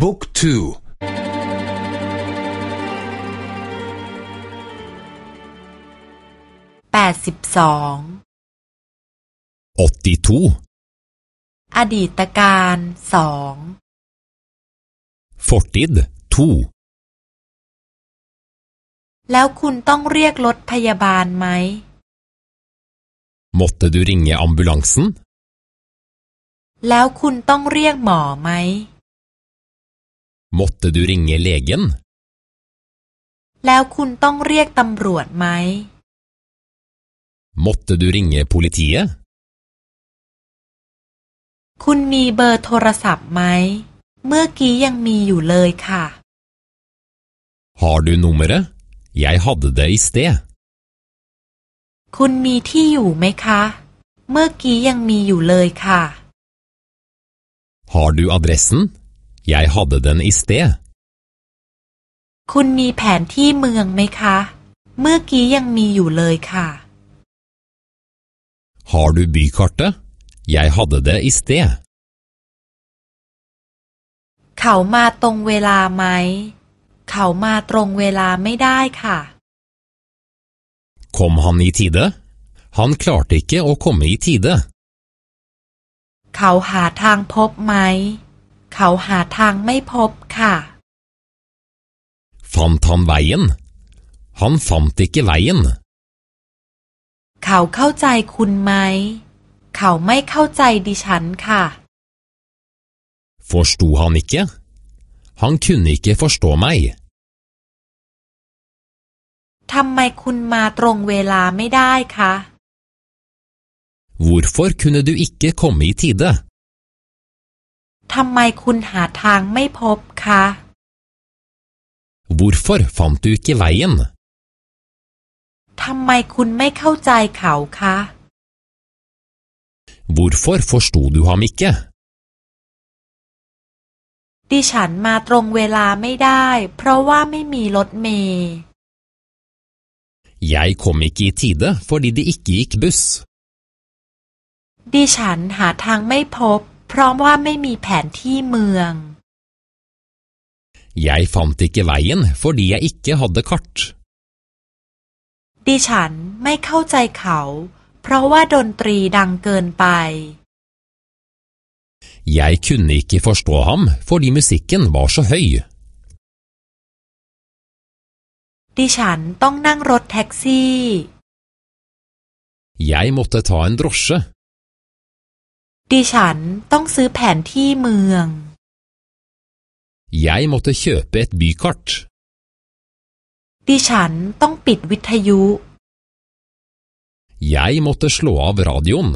บุ๊กทูแปดสิบสอง82อดีตการสอง Fortid 2แล้วคุณต้องเรียกรถพยาบาลไหม Måtte du ringe ambulansen? แล้วคุณต้องเรียกหมอไหม Måtte du ringe legen? แล้วคุณต้องเรียกตำรวจไหม Måtte du ringe politiet? คุณมีเบอร์โทรศัพท์ไหม เมื่อกี้ยังมีอยู่เลยค่ะ Har du nummeret? Jeg hadde det i sted. คุณมีที่อยู่ไหมคะ เมื่อกี้ยังมีอยู่เลยค่ะ Har du adressen? Jeg hadde den i sted. คุณมีแผนที่เมืองไหมคะ เมื่อกี้ยังมีอยู่เลยค่ะ Har du bykartet? Jeg hadde det i sted. เขามาตรงเวลาไหม เขามาตรงเวลาไม่ได้ค่ะ Kom han i tide? Han klarte ikke å komme i tide. เขาหาทางพบไหม เขาหาทางไม่พบค่ะ Fant han veien? Han fant ikke veien. เขาเข้าใจคุณไหม เขาไม่เข้าใจดิฉันค่ะ Forsto han ikke? Han kunne ikke forstå meg. ทำไมคุณมาตรงเวลาไม่ได้คะ Hvorfor kunne du ikke komme i tide? ทำไมคุณหาทางไม่พบคะ Hvorfor fant du ikke veien? ทำไมคุณไม่เข้าใจเขาคะ Hvorfor forsto du ham ikke? ดิฉันมาตรงเวลาไม่ได้ เพราะว่าไม่มีรถเมล์ Jeg kom ikke i tide fordi det ikke gikk buss. ดิฉันหาทางไม่พบ เพราะว่าไม่มีแผนที่เมือง Jeg fant ikke veien fordi jeg ikke hadde kart. ดิฉันไม่เข้าใจเขา เพราะว่าดนตรีดังเกินไป Jeg kunne ikke forstå ham fordi musikken var så høy. ดิฉันต้องนั่งรถแท็กซี่ Jeg måtte ta en drosje. ดิฉันต้องซื้อแผนที่เมือง Jeg måtte kjøpe et bykart. ดิฉันต้องปิดวิทยุ Jeg måtte slå av radioen.